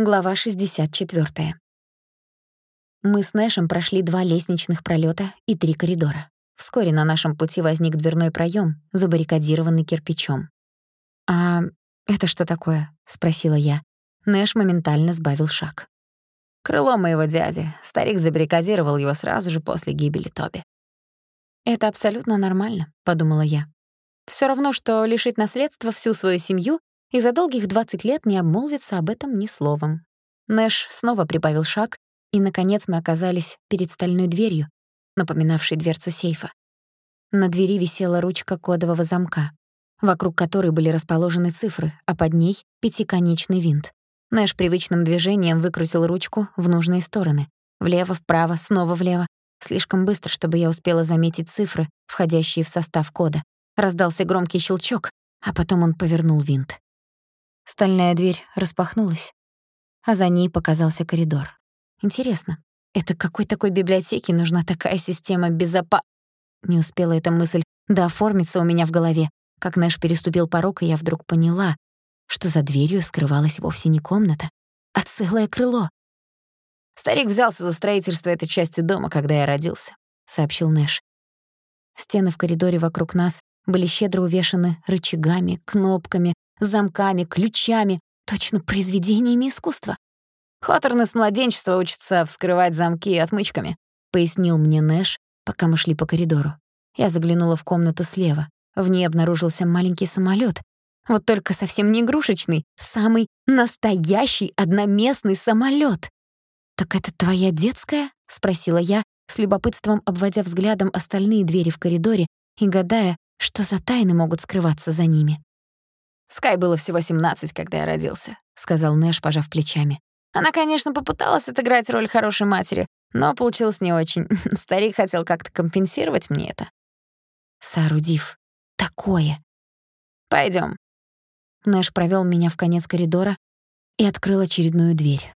Глава 64. Мы с Нэшем прошли два лестничных пролёта и три коридора. Вскоре на нашем пути возник дверной проём, забаррикадированный кирпичом. «А это что такое?» — спросила я. Нэш моментально сбавил шаг. «Крыло моего дяди. Старик забаррикадировал его сразу же после гибели Тоби». «Это абсолютно нормально», — подумала я. Всё равно, что лишить наследства всю свою семью и за долгих 20 лет не обмолвится об этом ни словом. Нэш снова прибавил шаг, и, наконец, мы оказались перед стальной дверью, напоминавшей дверцу сейфа. На двери висела ручка кодового замка, вокруг которой были расположены цифры, а под ней — пятиконечный винт. Нэш привычным движением выкрутил ручку в нужные стороны. Влево, вправо, снова влево. Слишком быстро, чтобы я успела заметить цифры, входящие в состав кода. Раздался громкий щелчок, а потом он повернул винт. Стальная дверь распахнулась, а за ней показался коридор. Интересно, это какой такой библиотеке нужна такая система безопа... Не успела эта мысль дооформиться у меня в голове, как Нэш переступил порог, и я вдруг поняла, что за дверью скрывалась вовсе не комната, а целое крыло. «Старик взялся за строительство этой части дома, когда я родился», — сообщил Нэш. Стены в коридоре вокруг нас были щедро увешаны рычагами, кнопками, замками, ключами, точно произведениями искусства. Хоторны с младенчества учатся вскрывать замки отмычками, пояснил мне Нэш, пока мы шли по коридору. Я заглянула в комнату слева. В ней обнаружился маленький самолёт. Вот только совсем не игрушечный, самый настоящий одноместный самолёт. «Так это твоя детская?» — спросила я, с любопытством обводя взглядом остальные двери в коридоре и гадая, что за тайны могут скрываться за ними. Скай было всего 17, когда я родился», — сказал Нэш, пожав плечами. «Она, конечно, попыталась отыграть роль хорошей матери, но получилось не очень. Старик хотел как-то компенсировать мне это». «Соорудив такое». Пойдем. Нэш провёл меня в конец коридора и открыл очередную дверь.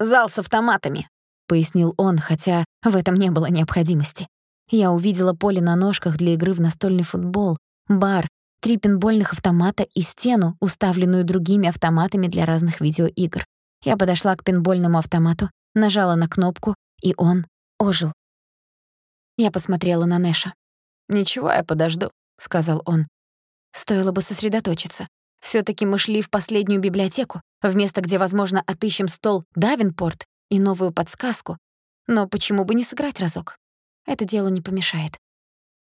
«Зал с автоматами», — пояснил он, хотя в этом не было необходимости. Я увидела поле на ножках для игры в настольный футбол, бар три пинбольных автомата и стену, уставленную другими автоматами для разных видеоигр. Я подошла к пинбольному автомату, нажала на кнопку, и он ожил. Я посмотрела на Нэша. «Ничего, я подожду», — сказал он. Стоило бы сосредоточиться. всё таки мы шли в последнюю библиотеку, в место, где, возможно, отыщем стол Давинпорт и новую подсказку. Но почему бы не сыграть разок? Это делу не помешает.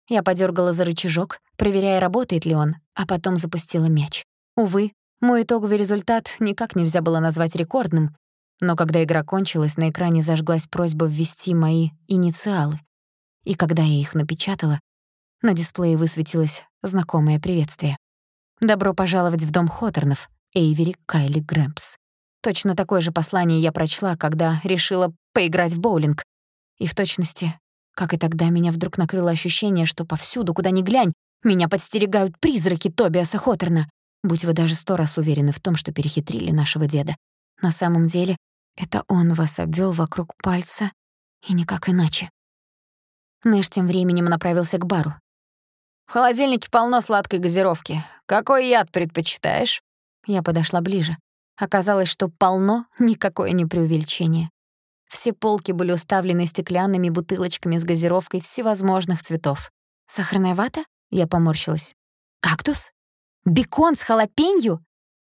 Я подергала за рычажок, проверяя, работает ли он, а потом запустила мяч. Увы, мой итоговый результат никак нельзя было назвать рекордным, но когда игра кончилась, на экране зажглась просьба ввести мои инициалы. И когда я их напечатала, на дисплее высветилось знакомое приветствие. «Добро пожаловать в дом Хоторнов, Эйвери Кайли Грэмпс». Точно такое же послание я прочла, когда решила поиграть в боулинг. И в точности как и тогда меня вдруг накрыло ощущение, что повсюду, куда ни глянь, меня подстерегают призраки Тобиаса Хоторна. Будь вы даже сто раз уверены в том, что перехитрили нашего деда. На самом деле, это он вас обвёл вокруг пальца, и никак иначе. Нэш тем временем направился к бару. «В холодильнике полно сладкой газировки. Какой яд предпочитаешь?» Я подошла ближе. Оказалось, что полно — никакое не преувеличение. Все полки были уставлены стеклянными бутылочками с газировкой всевозможных цветов. «Сахарная вата?» — я поморщилась. «Кактус? Бекон с халапенью?»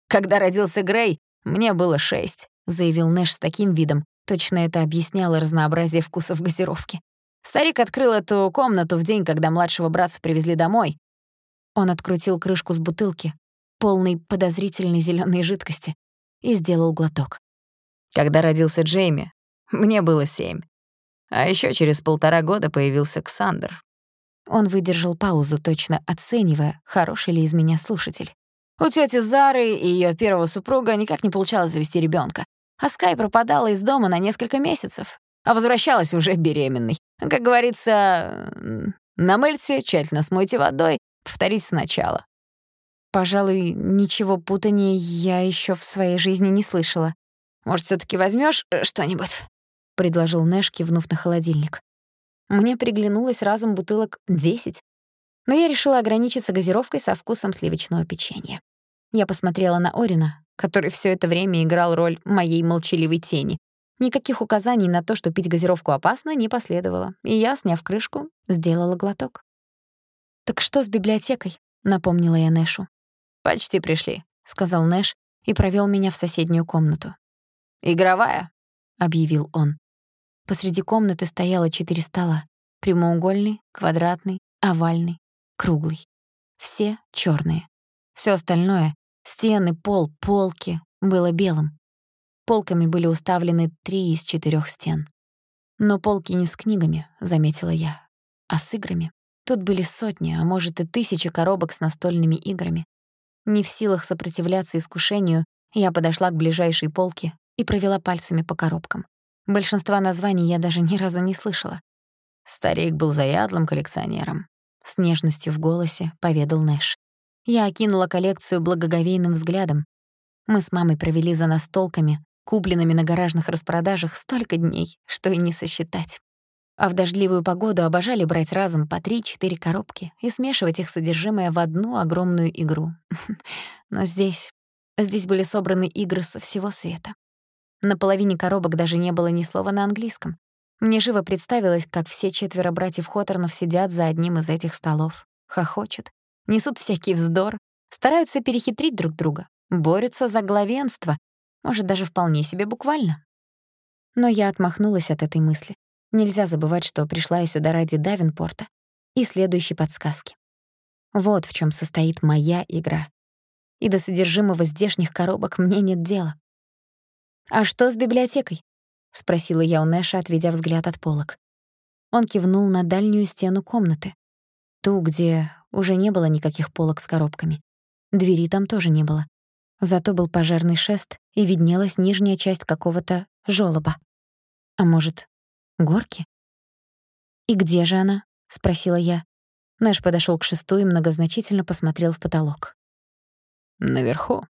«Когда родился Грей, мне было шесть», — заявил Нэш с таким видом. Точно это объясняло разнообразие вкусов газировки. Старик открыл эту комнату в день, когда младшего братца привезли домой. Он открутил крышку с бутылки, полной подозрительной зелёной жидкости, и сделал глоток. Когда родился Джейми, мне было семь. А еще через полтора года появился Ксандр. Он выдержал паузу, точно оценивая, хороший ли из меня слушатель. У тети Зары и ее первого супруга никак не получалось завести ребенка, а Скай пропадала из дома на несколько месяцев, а возвращалась уже беременной. Как говорится, намыльте, тщательно смойте водой, повторите сначала. Пожалуй, ничего путанее я еще в своей жизни не слышала. Может, все таки возьмешь э, что-нибудь? — предложил Нэш, кивнув на холодильник. Мне приглянулось разом бутылок десять, но я решила ограничиться газировкой со вкусом сливочного печенья. Я посмотрела на Орина, который все это время играл роль моей молчаливой тени. Никаких указаний на то, что пить газировку опасно, не последовало, и я, сняв крышку, сделала глоток. «Так что с библиотекой?» — напомнила я Нэшу. «Почти пришли», — сказал Нэш и провёл меня в соседнюю комнату. «Игровая», — объявил он. Посреди комнаты стояло четыре стола. Прямоугольный, квадратный, овальный, круглый. Все чёрные. Всё остальное — стены, пол, полки — было белым. Полками были уставлены три из четырёх стен. Но полки не с книгами, заметила я, а с играми. Тут были сотни, а может и тысячи коробок с настольными играми. Не в силах сопротивляться искушению, я подошла к ближайшей полке и провела пальцами по коробкам. Большинства названий я даже ни разу не слышала. Старик был заядлым коллекционером. С нежностью в голосе поведал Нэш. Я окинула коллекцию благоговейным взглядом. Мы с мамой провели за настолками, купленными на гаражных распродажах, столько дней, что и не сосчитать. А в дождливую погоду обожали брать разом по 3-4 коробки и смешивать их содержимое в одну огромную игру. Но здесь... Здесь были собраны игры со всего света. На половине коробок даже не было ни слова на английском. Мне живо представилось, как все четверо братьев Хоторнов сидят за одним из этих столов, хохочут, несут всякий вздор, стараются перехитрить друг друга, борются за главенство, может, даже вполне себе буквально. Но я отмахнулась от этой мысли. Нельзя забывать, что пришла я сюда ради Давинпорта и следующей подсказки. Вот в чем состоит моя игра. И до содержимого здешних коробок мне нет дела. «А что с библиотекой?» — спросила я у Нэша, отведя взгляд от полок. Он кивнул на дальнюю стену комнаты, ту, где уже не было никаких полок с коробками. Двери там тоже не было. Зато был пожарный шест, и виднелась нижняя часть какого-то жёлоба. А может, горки? «И где же она?» — спросила я. Нэш подошёл к шесту и многозначительно посмотрел в потолок. «Наверху»,